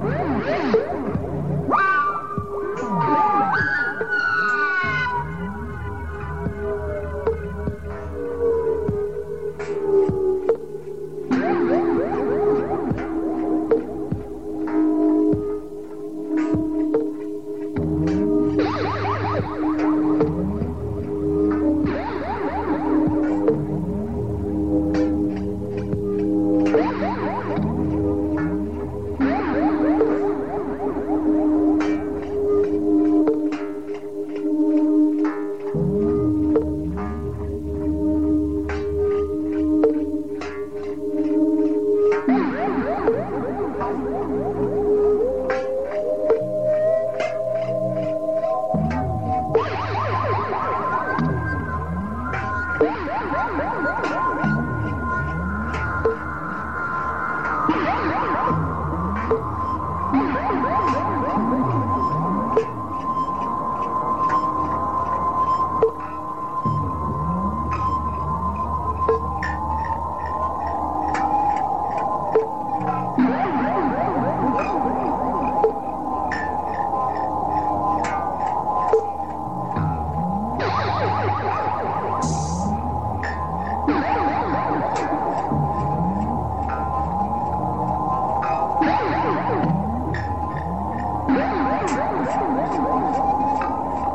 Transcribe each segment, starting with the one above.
Woo!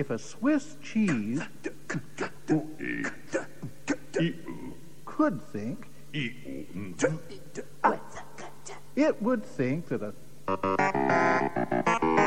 if a Swiss cheese could think, it would think that a